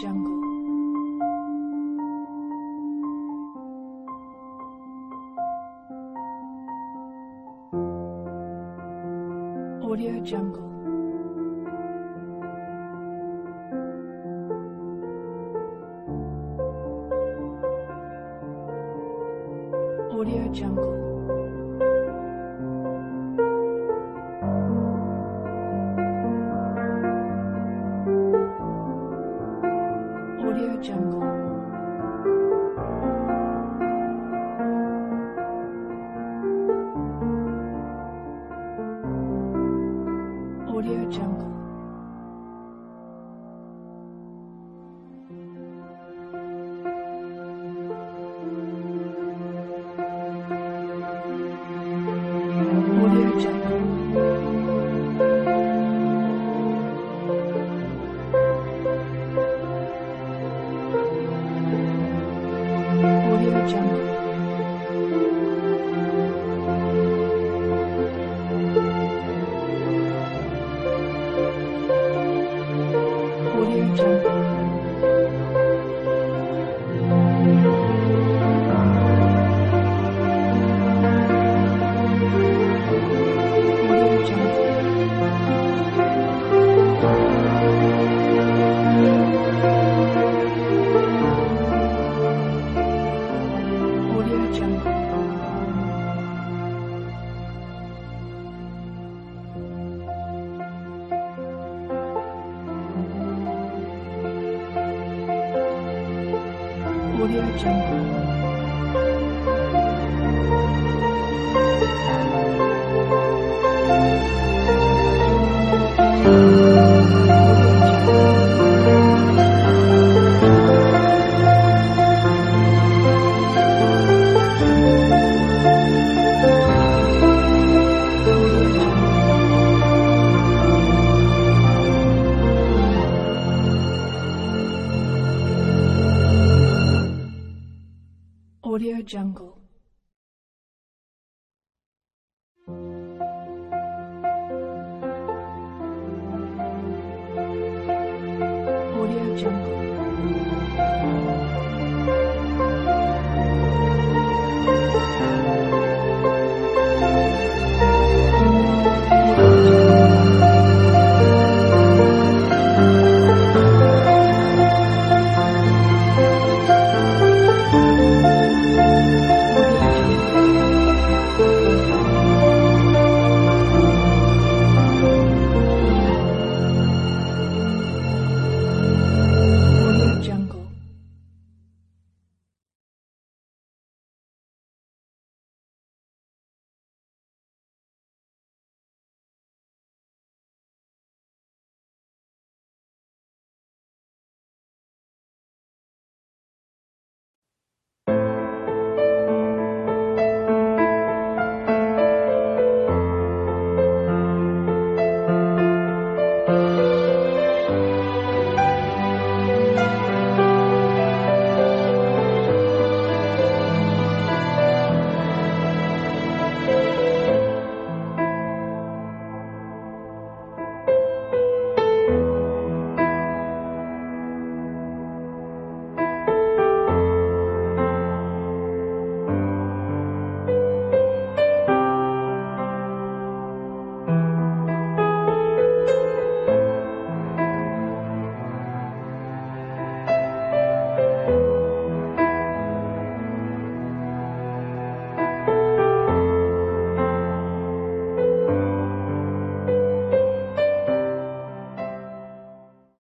Jungle. Audio Jungle.